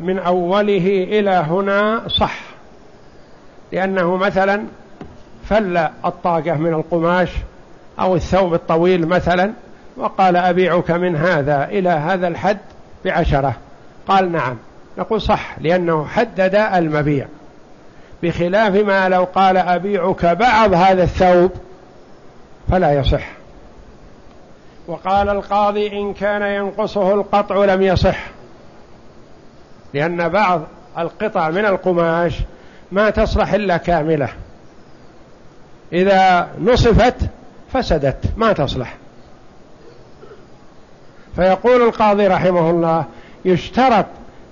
من أوله إلى هنا صح. لأنه مثلا فل الطاقة من القماش أو الثوب الطويل مثلا وقال أبيعك من هذا إلى هذا الحد بعشرة. قال نعم. نقول صح لأنه حدد المبيع. بخلاف ما لو قال أبيعك بعض هذا الثوب فلا يصح. وقال القاضي إن كان ينقصه القطع لم يصح. لأن بعض القطع من القماش ما تصلح إلا كاملة. إذا نصفت فسدت ما تصلح. فيقول القاضي رحمه الله يشترط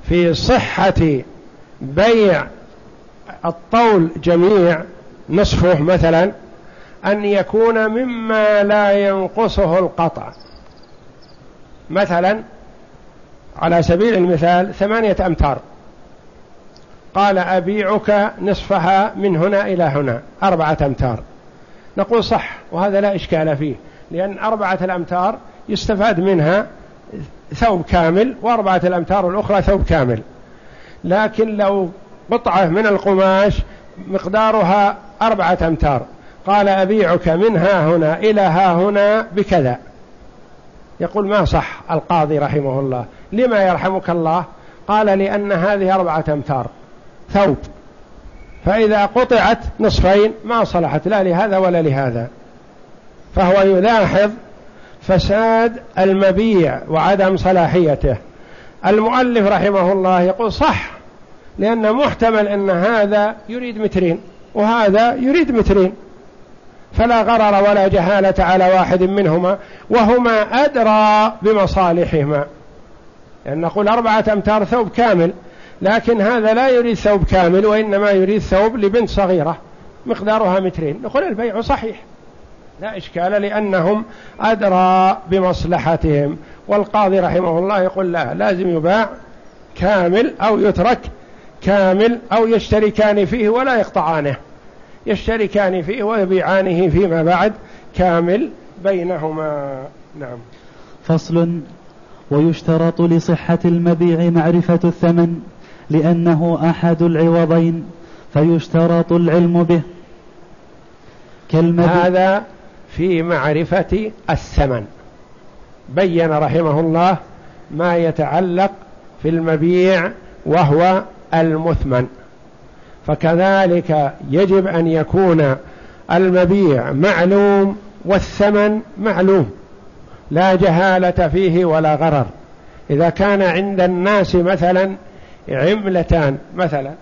في صحة بيع الطول جميع نصفه مثلا أن يكون مما لا ينقصه القطع. مثلا على سبيل المثال ثمانية أمتار. قال أبيعك نصفها من هنا إلى هنا أربعة أمتار. نقول صح وهذا لا إشكال فيه لأن أربعة الأمتار يستفاد منها ثوب كامل وأربعة الأمتار الأخرى ثوب كامل. لكن لو قطعة من القماش مقدارها أربعة أمتار. قال أبيعك من ها هنا إلى ها هنا بكذا. يقول ما صح القاضي رحمه الله. لما يرحمك الله؟ قال لأن هذه أربعة أمتار ثوب. فإذا قطعت نصفين ما صلحت لا لهذا ولا لهذا. فهو يلاحظ فساد المبيع وعدم صلاحيته. المؤلف رحمه الله يقول صح لأن محتمل أن هذا يريد مترين وهذا يريد مترين. فلا غرر ولا جهالة على واحد منهما وهما أدرى بمصالحهما. لأن نقول أربعة أمتار ثوب كامل لكن هذا لا يريد ثوب كامل وإنما يريد ثوب لبنت صغيرة مقدارها مترين. نقول البيع صحيح. لا إشكال لأنهم أدرى بمصلحتهم والقاضي رحمه الله يقول لا لازم يباع كامل أو يترك كامل أو يشتركان فيه ولا يقطعانه. يشتركان فيه ويبيعانه فيما بعد كامل بينهما. نعم. فصل ويشترط لصحة المبيع معرفة الثمن لأنه أحد العوضين فيشترط العلم به. كالمبيع هذا في معرفة الثمن. بين رحمه الله ما يتعلق في المبيع وهو المثمن. فكذلك يجب أن يكون المبيع معلوم والثمن معلوم. لا جهالة فيه ولا غرر. إذا كان عند الناس مثلا عملتان مثلا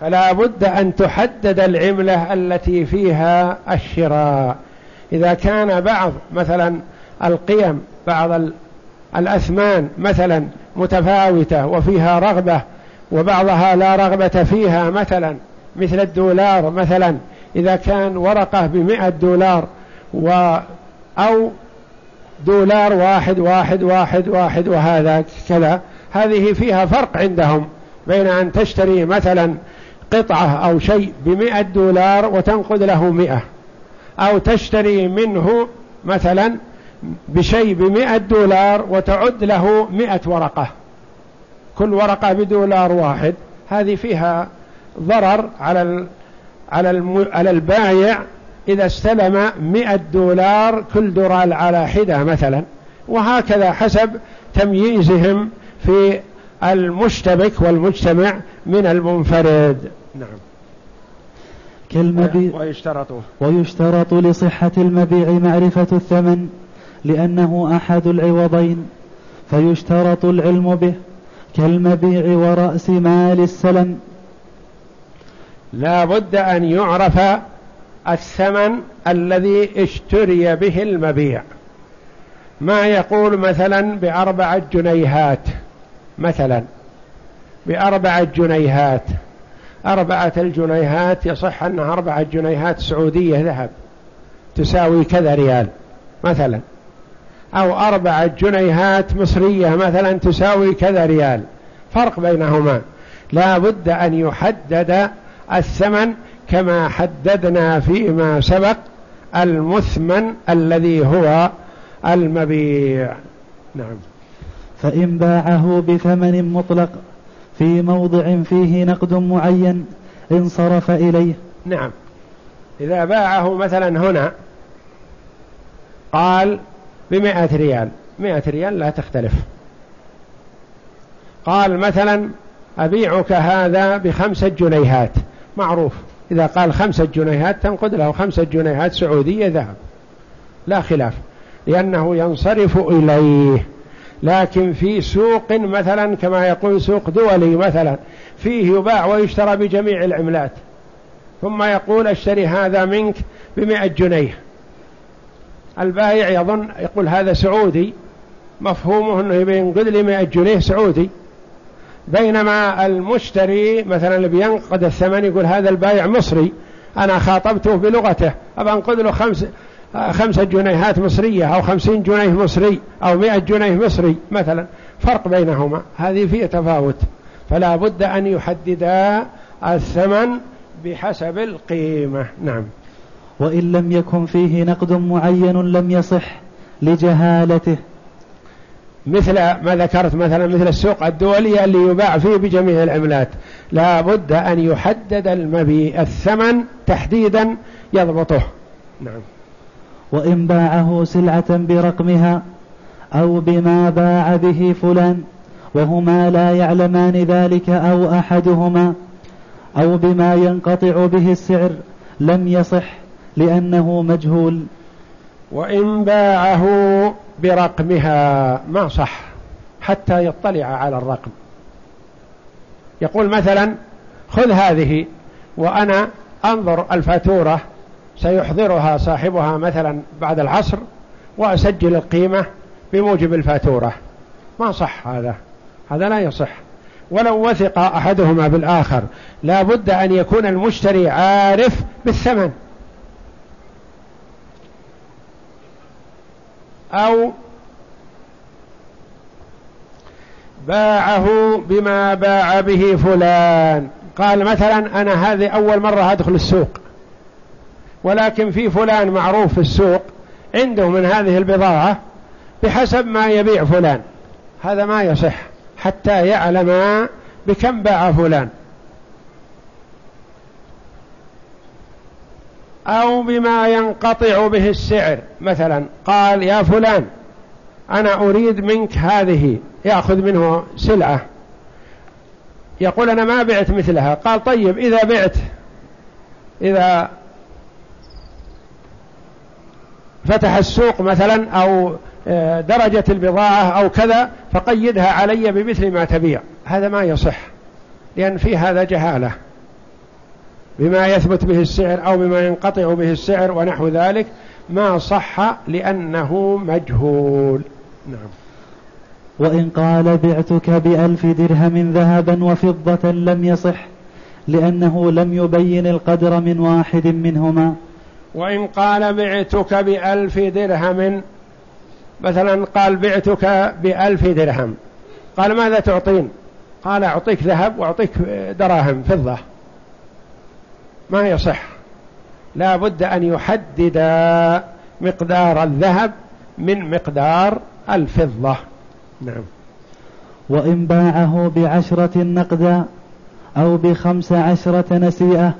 فلا بد أن تحدد العملة التي فيها الشراء. إذا كان بعض مثلا القيم بعض الأثمان مثلا متفاوتة وفيها رغبة وبعضها لا رغبة فيها مثلا مثل الدولار مثلا إذا كان ورقة بمئة دولار و أو دولار واحد واحد واحد واحد وهذا كذا. هذه فيها فرق عندهم بين أن تشتري مثلا قطعة أو شيء بمئة دولار وتنقذ له مئة أو تشتري منه مثلا بشيء بمئة دولار وتعد له مئة ورقة. كل ورقة بدولار واحد. هذه فيها ضرر على على البايع إذا استلم مئة دولار كل دولار على حدة مثلا وهكذا حسب تمييزهم في المشتبك والمجتمع من المنفرد. نعم. كالمبيع. ويشترط. ويشترط لصحة المبيع معرفة الثمن لأنه أحد العوضين فيشترط العلم به كالمبيع ورأس مال السلم. لا بد أن يعرف الثمن الذي اشتري به المبيع. ما يقول مثلا بأربعة جنيهات مثلا بأربعة جنيهات أربعة الجنيهات يصح أنها أربعة جنيهات سعودية ذهب تساوي كذا ريال مثلا. أو أربعة جنيهات مصرية مثلا تساوي كذا ريال. فرق بينهما. لا بد أن يحدد الثمن كما حددنا فيما سبق المثمن الذي هو المبيع. نعم. فإن باعه بثمن مطلق في موضع فيه نقد معين انصرف إليه. نعم. إذا باعه مثلا هنا قال بمئة ريال. مئة ريال لا تختلف. قال مثلا أبيعك هذا بخمسة جنيهات. معروف. إذا قال خمسة جنيهات تنقد له خمسة جنيهات سعودية ذهب. لا خلاف لأنه ينصرف إليه. لكن في سوق مثلا كما يقول سوق دولي مثلا فيه يباع ويشترى بجميع العملات. ثم يقول اشتري هذا منك بمئة جنيه. البائع يظن يقول هذا سعودي مفهومه يبي ينقذ لي 100 جنيه سعودي. بينما المشتري مثلا اللي بينقد الثمن يقول هذا البائع مصري أنا خاطبته بلغته أبى انقذ له خمس خمسة جنيهات مصرية أو خمسين جنيه مصري أو مئة جنيه مصري مثلا. فرق بينهما. هذه فيه تفاوت. فلا بد أن يحددا الثمن بحسب القيمة. نعم. وإن لم يكن فيه نقد معين لم يصح لجهالته. مثل ما ذكرت مثلا مثل السوق الدولي اللي يباع فيه بجميع العملات. لا بد أن يحدد المبيع الثمن تحديدا يضبطه. نعم. وإن باعه سلعة برقمها أو بما باع به فلان وهما لا يعلمان ذلك أو أحدهما أو بما ينقطع به السعر لم يصح لأنه مجهول. وإن باعه برقمها ما صح حتى يطلع على الرقم. يقول مثلا خذ هذه وأنا أنظر الفاتورة سيحضرها صاحبها مثلا بعد العصر وأسجل القيمة بموجب الفاتورة. ما صح هذا هذا لا يصح. ولو وثق أحدهما بالآخر لا بد أن يكون المشتري عارف بالثمن. أو باعه بما باع به فلان. قال مثلا أنا هذه أول مرة أدخل السوق ولكن في فلان معروف في السوق عنده من هذه البضاعة بحسب ما يبيع فلان. هذا ما يصح حتى يعلم بكم باع فلان. أو بما ينقطع به السعر. مثلا قال يا فلان أنا أريد منك هذه يأخذ منه سلعة. يقول أنا ما بعت مثلها. قال طيب إذا بعت إذا فتح السوق مثلا أو آه، درجة البضاعة أو كذا فقيدها علي بمثل ما تبيع. هذا ما يصح لأن في هذا جهالة. بما يثبت به السعر أو بما ينقطع به السعر ونحو ذلك ما صح لأنه مجهول. نعم. وإن قال بعتك بألف درهم ذهبا وفضة لم يصح لأنه لم يبين القدر من واحد منهما. وإن قال بعتك بألف درهم مثلا قال بعتك بألف درهم قال ماذا تعطين؟ قال أعطيك ذهب وأعطيك دراهم فضة. ما يصح لا بد أن يحدد مقدار الذهب من مقدار الفضة. نعم. وإن باعه بعشرة نقدا أو بخمس عشرة نسيئة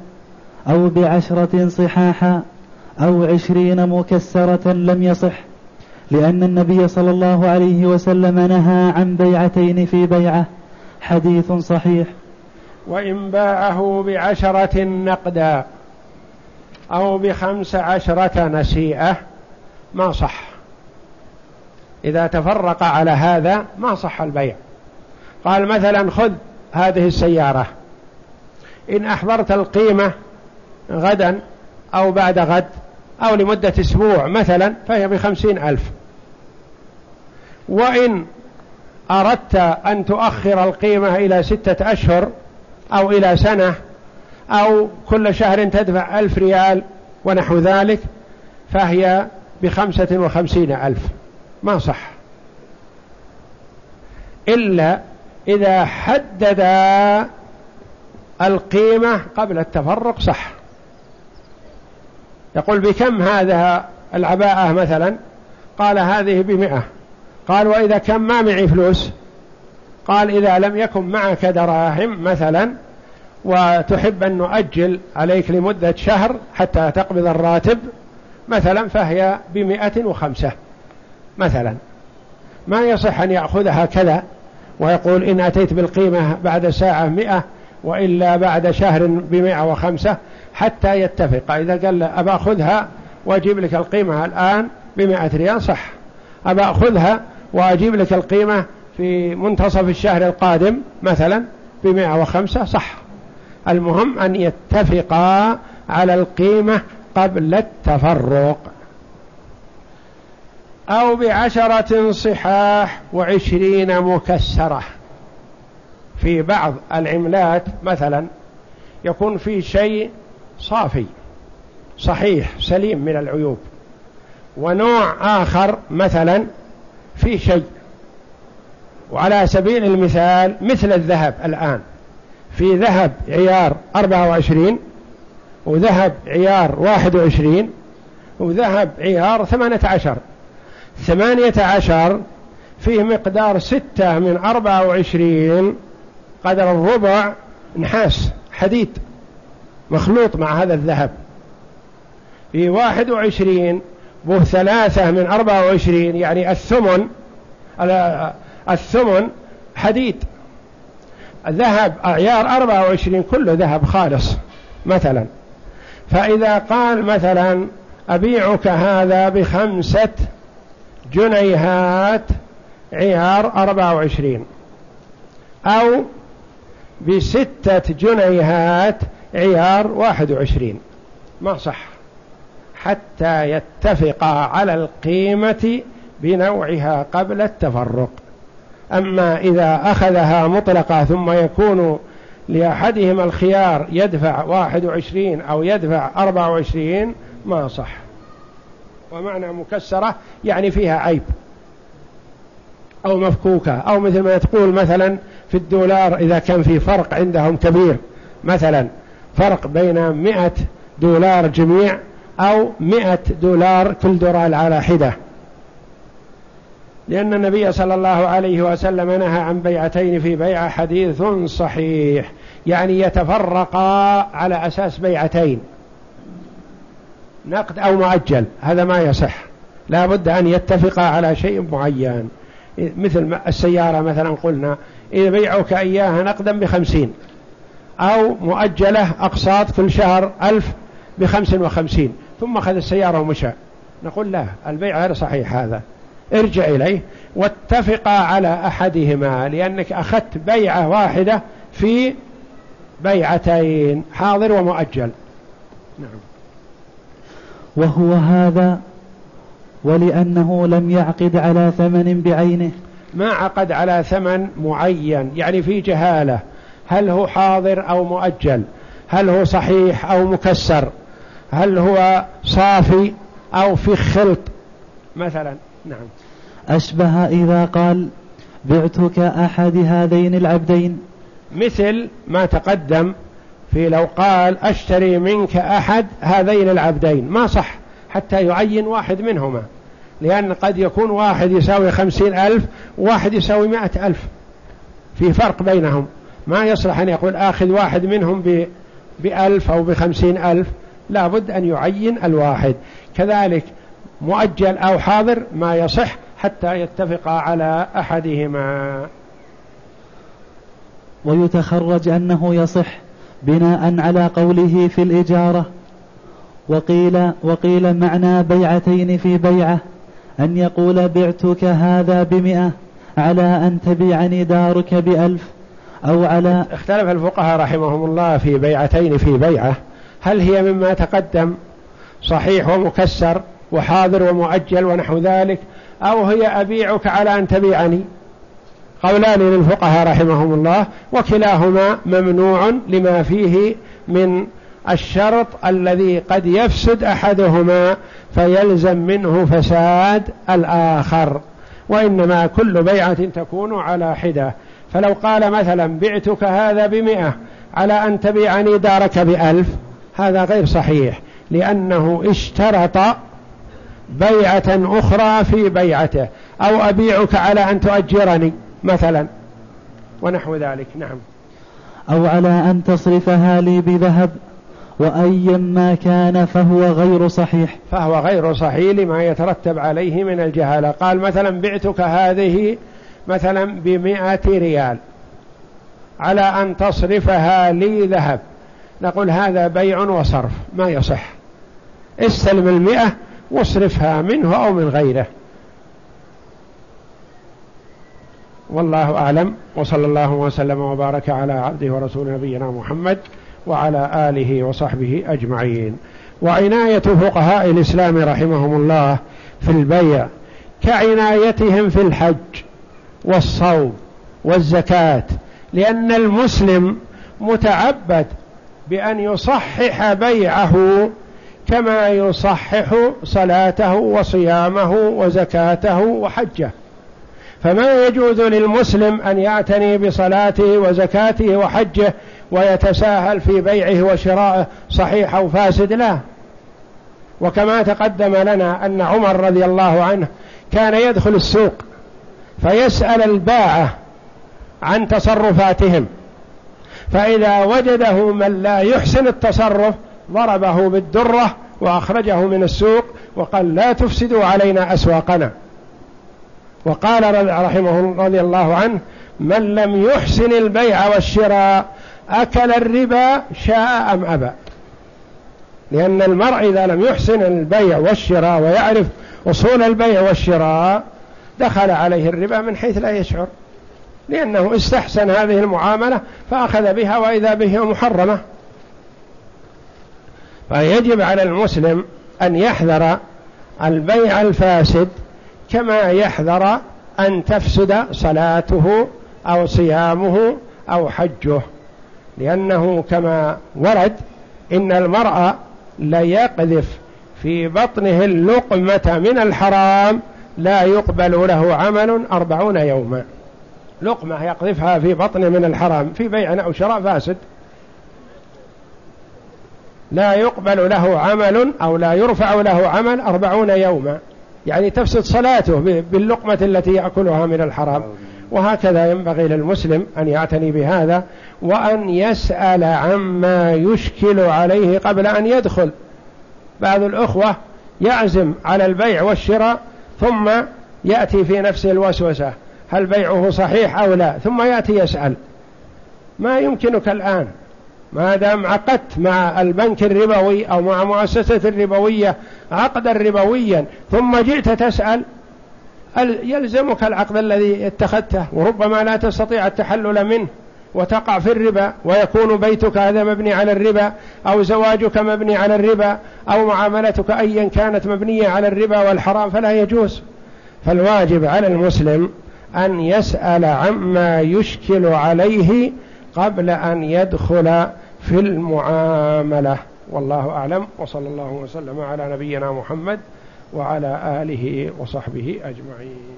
أو بعشرة صحاحا أو عشرين مكسرة لم يصح لأن النبي صلى الله عليه وسلم نهى عن بيعتين في بيعة حديث صحيح. وإن باعه بعشرة نقدا أو بخمس عشرة نسيئة ما صح. إذا تفرق على هذا ما صح البيع. قال مثلا خذ هذه السيارة. إن أحضرت القيمة غدا أو بعد غد أو لمدة أسبوع مثلا فهي بخمسين ألف. وإن أردت أن تؤخر القيمة إلى ستة أشهر أو إلى سنة أو كل شهر تدفع ألف ريال ونحو ذلك فهي بخمسة وخمسين ألف. ما صح. إلا إذا حدد القيمة قبل التفرق صح. يقول بكم هذا العباءة مثلا؟ قال هذه بمئة. قال وإذا كم ما معي فلوس؟ قال إذا لم يكن معك دراهم مثلا وتحب أن نؤجل عليك لمدة شهر حتى تقبض الراتب مثلا فهي بمئة وخمسة مثلا. ما يصح أن يأخذها كذا ويقول إن أتيت بالقيمة بعد ساعة مئة وإلا بعد شهر بمئة وخمسة حتى يتفق. إذا قال له أبا أخذها وأجيب لك القيمة الآن بمئة ريال صح. أبا أخذها وأجيب لك القيمة في منتصف الشهر القادم مثلا بمئة وخمسة صح. المهم أن يتفقا على القيمة قبل التفرق. أو بعشرة صحاح وعشرين مكسرة. في بعض العملات مثلا يكون في شيء صافي صحيح سليم من العيوب. ونوع آخر مثلا في شيء وعلى سبيل المثال مثل الذهب الآن. في ذهب عيار 24 وذهب عيار 21 وذهب عيار 18 18 فيه مقدار ستة من أربعة وعشرين. قدر الربع نحاس حديد مخلوط مع هذا الذهب. في واحد وعشرين به ثلاثة من أربعة وعشرين يعني الثمن الثمن حديد. الذهب أعيار أربعة وعشرين كله ذهب خالص مثلا. فإذا قال مثلا أبيعك هذا بخمسة جنيهات عيار أربعة وعشرين أو بستة جنيهات عيار واحد وعشرين. ما صح. حتى يتفقا على القيمة بنوعها قبل التفرق. أما إذا أخذها مطلقة ثم يكون لأحدهما الخيار يدفع واحد وعشرين أو يدفع أربعة وعشرين ما صح. ومعنى مكسرة يعني فيها عيب. أو مفكوكة. أو مثل ما تقول مثلا في الدولار إذا كان في فرق عندهم كبير. مثلا فرق بين مئة دولار جميع أو مئة دولار كل دولار على حدة. لأن النبي صلى الله عليه وسلم نهى عن بيعتين في بيع حديث صحيح. يعني يتفرقا على أساس بيعتين. نقد أو مؤجل. هذا ما يصح. لا بد أن يتفقا على شيء معين. مثل السيارة مثلا قلنا إذا بيعك إياها نقدا بخمسين. أو مؤجلة أقساط كل شهر ألف بخمس وخمسين. ثم أخذ السيارة ومشى. نقول لا البيع غير صحيح هذا. ارجع إليه واتفقا على أحدهما لأنك أخذت بيعة واحدة في بيعتين حاضر ومؤجل. نعم. وهو هذا ولأنه لم يعقد على ثمن بعينه. ما عقد على ثمن معين يعني في جهالة. هل هو حاضر أو مؤجل؟ هل هو صحيح أو مكسر؟ هل هو صافي أو في خلط؟ مثلا. نعم. أشبه إذا قال بعتك أحد هذين العبدين. مثل ما تقدم في لو قال أشتري منك أحد هذين العبدين. ما صح حتى يعين واحد منهما. لأن قد يكون واحد يساوي خمسين ألف وواحد يساوي مائة ألف. في فرق بينهم. ما يصلح أن يقول آخذ واحد منهم بألف أو بخمسين ألف. لا بد أن يعين الواحد. كذلك مؤجل أو حاضر ما يصح حتى يتفقا على أحدهما. ويتخرج أنه يصح بناء على قوله في الإجارة وقيل وقيل معنى بيعتين في بيعة أن يقول بعتك هذا بمئة على أن تبيعني دارك بألف أو على اختلف الفقهاء رحمهم الله في بيعتين في بيعة. هل هي مما تقدم صحيح ومكسر؟ وحاضر ومؤجل ونحو ذلك أو هي أبيعك على أن تبيعني. قولان للفقهاء رحمهم الله وكلاهما ممنوع لما فيه من الشرط الذي قد يفسد أحدهما فيلزم منه فساد الآخر. وإنما كل بيعة تكون على حدة. فلو قال مثلا بعتك هذا بمئة على أن تبيعني دارك بألف هذا غير صحيح لأنه اشترط بيعة أخرى في بيعته أو أبيعك على أن تؤجرني مثلا. ونحو ذلك نعم. أو على أن تصرفها لي بذهب وأيا ما كان فهو غير صحيح. فهو غير صحيح لما يترتب عليه من الجهالة. قال مثلا بعتك هذه مثلا بمئة ريال على أن تصرفها لي ذهب. نقول هذا بيع وصرف ما يصح. استلم المئة واصرفها منه أو من غيره. والله أعلم. وصلى الله وسلم وبارك على عبده ورسول نبينا محمد وعلى آله وصحبه أجمعين. وعناية فقهاء الإسلام رحمهم الله في البيع كعنايتهم في الحج والصوم والزكاة لأن المسلم متعبد بأن يصحح بيعه كما يصحح صلاته وصيامه وزكاته وحجه. فما يجوز للمسلم أن يعتني بصلاته وزكاته وحجه ويتساهل في بيعه وشرائه صحيح أو فاسد؟ لا. وكما تقدم لنا أن عمر رضي الله عنه كان يدخل السوق فيسأل الباعة عن تصرفاتهم. فإذا وجده من لا يحسن التصرف ضربه بالدرة وأخرجه من السوق وقال لا تفسدوا علينا أسواقنا. وقال رحمه رضي الله عنه من لم يحسن البيع والشراء أكل الربا شاء أم أبى. لأن المرء إذا لم يحسن البيع والشراء ويعرف أصول البيع والشراء دخل عليه الربا من حيث لا يشعر. لأنه استحسن هذه المعاملة فأخذ بها وإذا به محرمة. فيجب على المسلم أن يحذر البيع الفاسد كما يحذر أن تفسد صلاته أو صيامه أو حجه لأنه كما ورد إن المرأة ليقذف في بطنه اللقمة من الحرام لا يقبل له عمل أربعون يوما. لقمة يقذفها في بطنه من الحرام في بيع أو شراء فاسد. لا يقبل له عمل أو لا يرفع له عمل أربعون يوما. يعني تفسد صلاته باللقمة التي يأكلها من الحرام. وهكذا ينبغي للمسلم أن يعتني بهذا وأن يسأل عما يشكل عليه قبل أن يدخل. بعض الأخوة يعزم على البيع والشراء ثم يأتي في نفسه الوسوسة. هل بيعه صحيح أو لا؟ ثم يأتي يسأل. ما يمكنك الآن ما دام عقدت مع البنك الربوي أو مع مؤسسة الربوية عقدا ربويا ثم جئت تسأل يلزمك العقد الذي اتخذته؟ وربما لا تستطيع التحلل منه وتقع في الربا ويكون بيتك هذا مبني على الربا أو زواجك مبني على الربا أو معاملتك أيا كانت مبنية على الربا والحرام فلا يجوز. فالواجب على المسلم أن يسأل عما يشكل عليه قبل أن يدخل في المعاملة. والله أعلم. وصلى الله وسلم على نبينا محمد وعلى آله وصحبه أجمعين.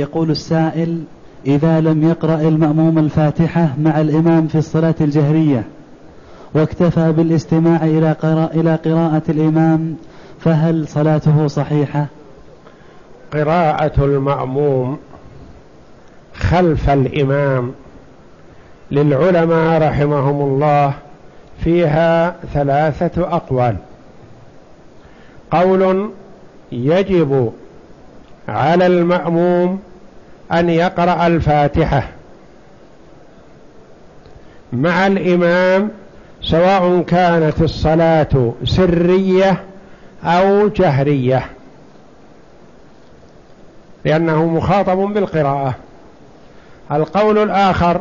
يقول السائل إذا لم يقرأ المأموم الفاتحة مع الإمام في الصلاة الجهرية واكتفى بالاستماع إلى, إلى قراءة الإمام فهل صلاته صحيحة؟ قراءة المأموم خلف الإمام للعلماء رحمهم الله فيها ثلاثة أقوال. قول يجب على المأموم أن يقرأ الفاتحة. مع الإمام سواء كانت الصلاة سرية أو جهرية. لأنه مخاطب بالقراءة. القول الآخر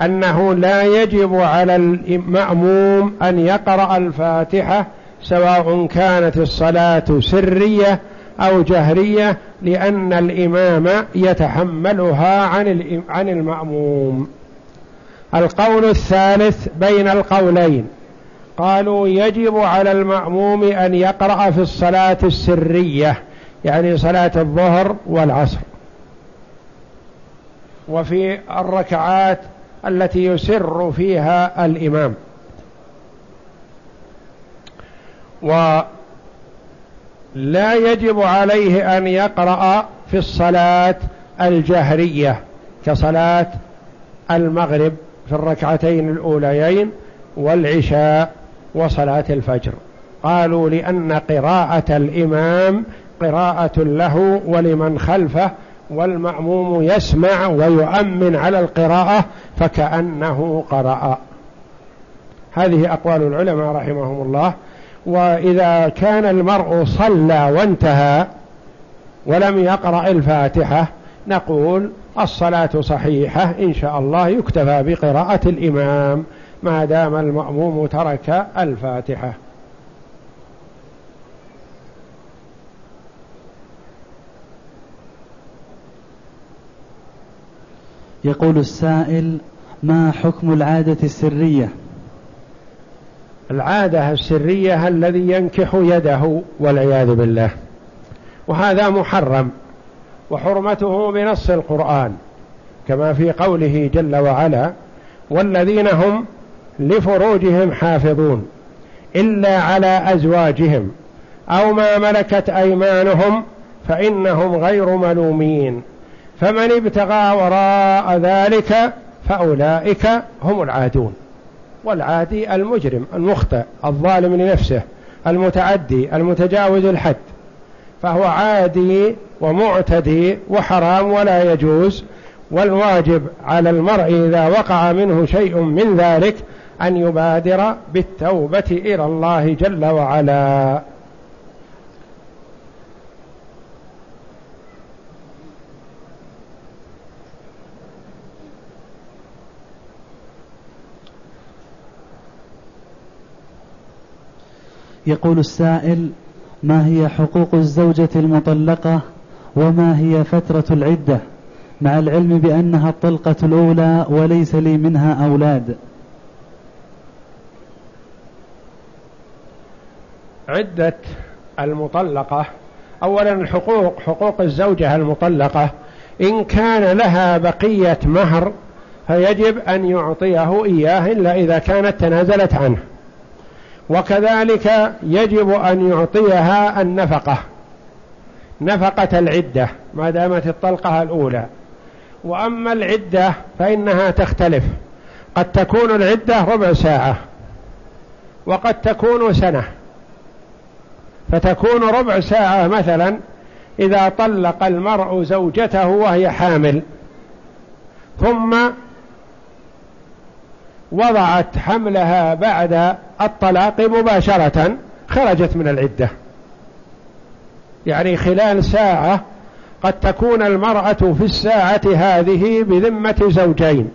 أنه لا يجب على المأموم أن يقرأ الفاتحة سواء كانت الصلاة سرية أو جهرية لأن الإمام يتحملها عن عن المأموم. القول الثالث بين القولين. قالوا يجب على المأموم أن يقرأ في الصلاة السرية يعني صلاة الظهر والعصر. وفي الركعات التي يسر فيها الإمام. ولا يجب عليه أن يقرأ في الصلاة الجهرية كصلاة المغرب في الركعتين الأوليين والعشاء وصلاة الفجر. قالوا لأن قراءة الإمام قراءة له ولمن خلفه والمأموم يسمع ويؤمن على القراءة فكأنه قرأ. هذه أقوال العلماء رحمهم الله. وإذا كان المرء صلى وانتهى ولم يقرأ الفاتحة نقول الصلاة صحيحة إن شاء الله يكتفى بقراءة الإمام. ما دام المأموم ترك الفاتحة. يقول السائل ما حكم العادة السرية؟ العادة السرية الذي ينكح يده والعياذ بالله. وهذا محرم وحرمته بنص القرآن كما في قوله جل وعلا والذين هم لفروجهم حافظون إلا على أزواجهم أو ما ملكت أيمانهم فإنهم غير ملومين فمن ابتغى وراء ذلك فأولئك هم العادون. والعادي المجرم المخطئ الظالم لنفسه المتعدي المتجاوز الحد. فهو عادي ومعتدي وحرام ولا يجوز والواجب على المرء إذا وقع منه شيء من ذلك أن يبادر بالتوبة إلى الله جل وعلا. يقول السائل ما هي حقوق الزوجة المطلقة وما هي فترة العدة؟ مع العلم بأنها الطلقة الأولى وليس لي منها أولاد. عدة المطلقة. أولا الحقوق حقوق الزوجة المطلقة. إن كان لها بقية مهر فيجب أن يعطيه إياه إلا إذا كانت تنازلت عنه. وكذلك يجب أن يعطيها النفقة نفقة العدة ما دامت الطلقة الأولى. وأما العدة فإنها تختلف قد تكون العدة ربع ساعة وقد تكون سنة. فتكون ربع ساعة مثلا إذا طلق المرء زوجته وهي حامل ثم وضعت حملها بعد الطلاق مباشرة خرجت من العدة. يعني خلال ساعة قد تكون المرأة في الساعة هذه بذمة زوجين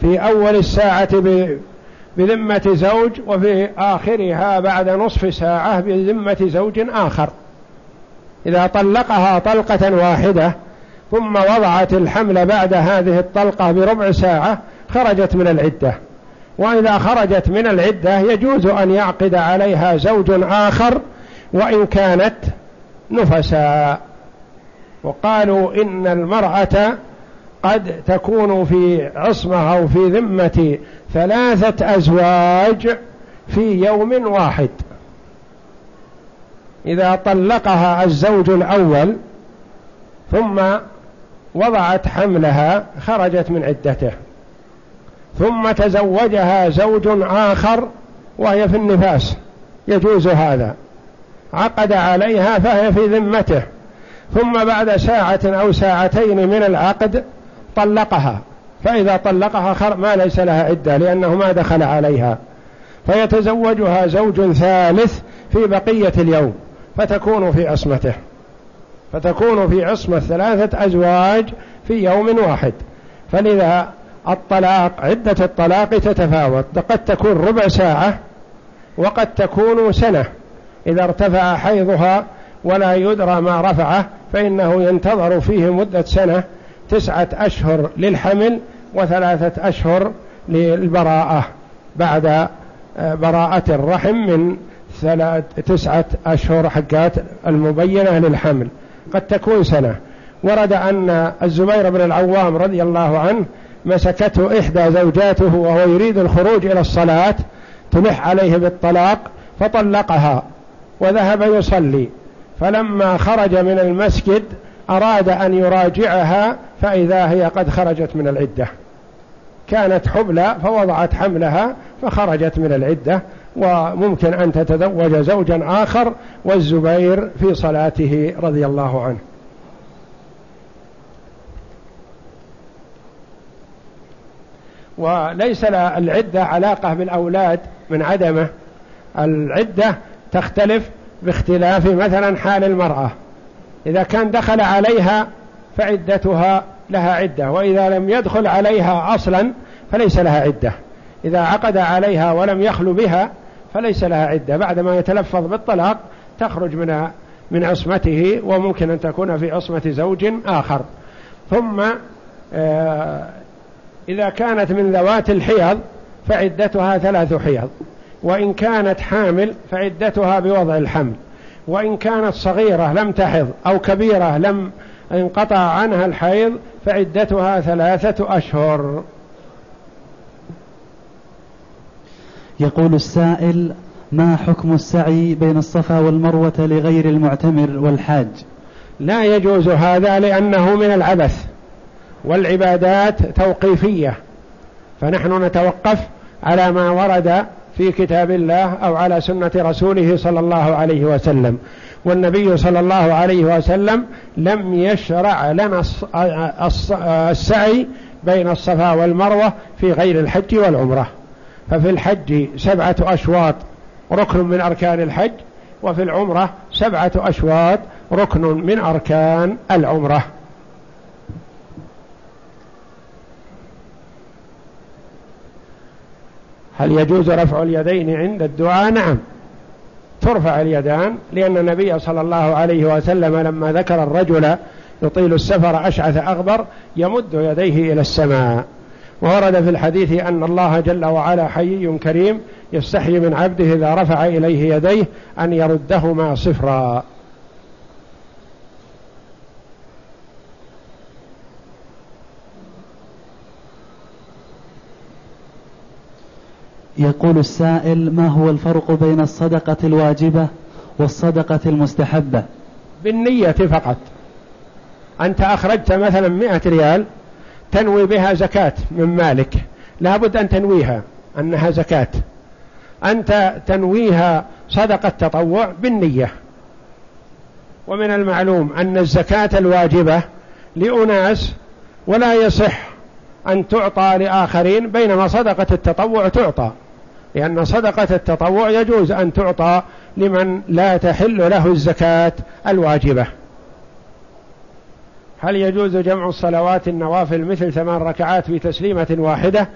في أول الساعة بذمة زوج وفي آخرها بعد نصف ساعة بذمة زوج آخر. إذا طلقها طلقة واحدة ثم وضعت الحمل بعد هذه الطلقة بربع ساعة خرجت من العدة. وإذا خرجت من العدة يجوز أن يعقد عليها زوج آخر وإن كانت نفسا وقالوا إن المرأة قد تكون في عصمة أو في ذمة ثلاثة أزواج في يوم واحد. إذا طلقها الزوج الأول ثم وضعت حملها خرجت من عدته. ثم تزوجها زوج آخر وهي في النفاس. يجوز هذا. عقد عليها فهي في ذمته. ثم بعد ساعة أو ساعتين من العقد طلقها. فإذا طلقها ما ليس لها عدة لأنه ما دخل عليها. فيتزوجها زوج ثالث في بقية اليوم. فتكون في عصمته. فتكون في عصمة ثلاثة أزواج في يوم واحد. فلذا الطلاق عدة الطلاق تتفاوت قد تكون ربع ساعة وقد تكون سنة. إذا ارتفع حيضها ولا يدرى ما رفعه فإنه ينتظر فيه مدة سنة تسعة أشهر للحمل وثلاثة أشهر للبراءة بعد آه، براءة الرحم من تسعة أشهر حقات المبينة للحمل. قد تكون سنة. ورد أن الزبير بن العوام رضي الله عنه مسكته إحدى زوجاته وهو يريد الخروج إلى الصلاة تلح عليه بالطلاق فطلقها وذهب يصلي. فلما خرج من المسجد أراد أن يراجعها فإذا هي قد خرجت من العدة. كانت حبلى فوضعت حملها فخرجت من العدة. وممكن أن تتزوج زوجا آخر والزبير في صلاته رضي الله عنه. وليس العدة علاقة بالأولاد من عدمه. العدة تختلف باختلاف مثلا حال المرأة. إذا كان دخل عليها فعدتها لها عدة وإذا لم يدخل عليها أصلا فليس لها عدة. إذا عقد عليها ولم يخلو بها فليس لها عدة. بعدما يتلفظ بالطلاق تخرج من من عصمته وممكن أن تكون في عصمة زوج آخر. ثم آه، إذا كانت من ذوات الحيض فعدتها ثلاث حيض. وإن كانت حامل فعدتها بوضع الحمل. وإن كانت صغيرة لم تحض أو كبيرة لم انقطع عنها الحيض فعدتها ثلاثة أشهر. يقول السائل ما حكم السعي بين الصفا والمروة لغير المعتمر والحاج؟ لا يجوز هذا لأنه من العبث. والعبادات توقيفية. فنحن نتوقف على ما ورد في كتاب الله أو على سنة رسوله صلى الله عليه وسلم. والنبي صلى الله عليه وسلم لم يشرع لنا السعي بين الصفا والمروة في غير الحج والعمرة. ففي الحج سبعة أشواط ركن من أركان الحج وفي العمرة سبعة أشواط ركن من أركان العمرة. هل يجوز رفع اليدين عند الدعاء؟ نعم. ترفع اليدان لأن النبي صلى الله عليه وسلم لما ذكر الرجل يطيل السفر أشعث أغبر يمد يديه إلى السماء. وورد في الحديث أن الله جل وعلا حيي كريم يستحي من عبده إذا رفع إليه يديه أن يردهما صفرا. يقول السائل ما هو الفرق بين الصدقة الواجبة والصدقة المستحبة؟ بالنية فقط. أنت أخرجت مثلا مئة ريال تنوي بها زكاة من مالك. لابد أن تنويها أنها زكاة. أنت تنويها صدقة تطوع بالنية. ومن المعلوم أن الزكاة الواجبة لأناس ولا يصح أن تعطى لآخرين بينما صدقة التطوع تعطى. لأن صدقة التطوع يجوز أن تعطى لمن لا تحل له الزكاة الواجبة. هل يجوز جمع الصلوات النوافل مثل ثمان ركعات في تسليمة واحدة؟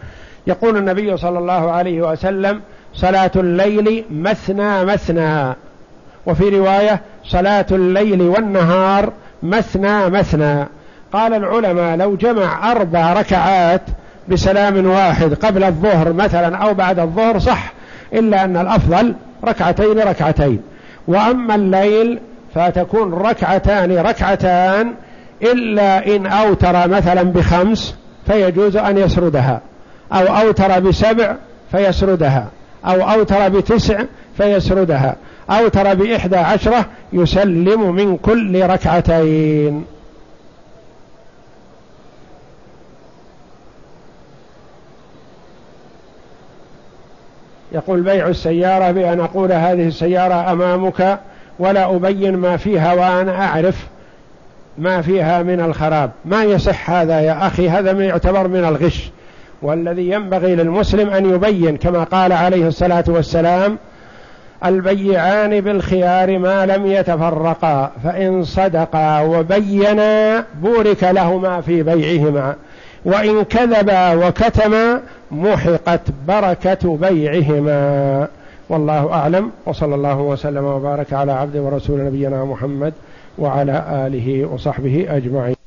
يقول النبي صلى الله عليه وسلم صلاة الليل مثنى مثنى. وفي رواية صلاة الليل والنهار مثنى مثنى. قال العلماء لو جمع أربع ركعات بسلام واحد قبل الظهر مثلا أو بعد الظهر صح إلا أن الأفضل ركعتين ركعتين. وأما الليل فتكون ركعتان ركعتان إلا إن أوتر مثلا بخمس فيجوز أن يسردها أو أوتر بسبع فيسردها أو أوتر بتسع فيسردها أوتر بإحدى عشرة يسلم من كل ركعتين. يقول بيع السيارة بأن أقول هذه السيارة أمامك ولا أبين ما فيها وأنا أعرف ما فيها من الخراب. ما يصح هذا يا أخي؟ هذا من يعتبر من الغش. والذي ينبغي للمسلم أن يبين كما قال عليه الصلاة والسلام البيعان بالخيار ما لم يتفرقا فإن صدقا وبينا بورك لهما في بيعهما. وإن كذبا وكتما محقت بركة بيعهما. والله أعلم. وصلى الله وسلم وبارك على عبد ورسول نبينا محمد وعلى آله وصحبه أجمعين.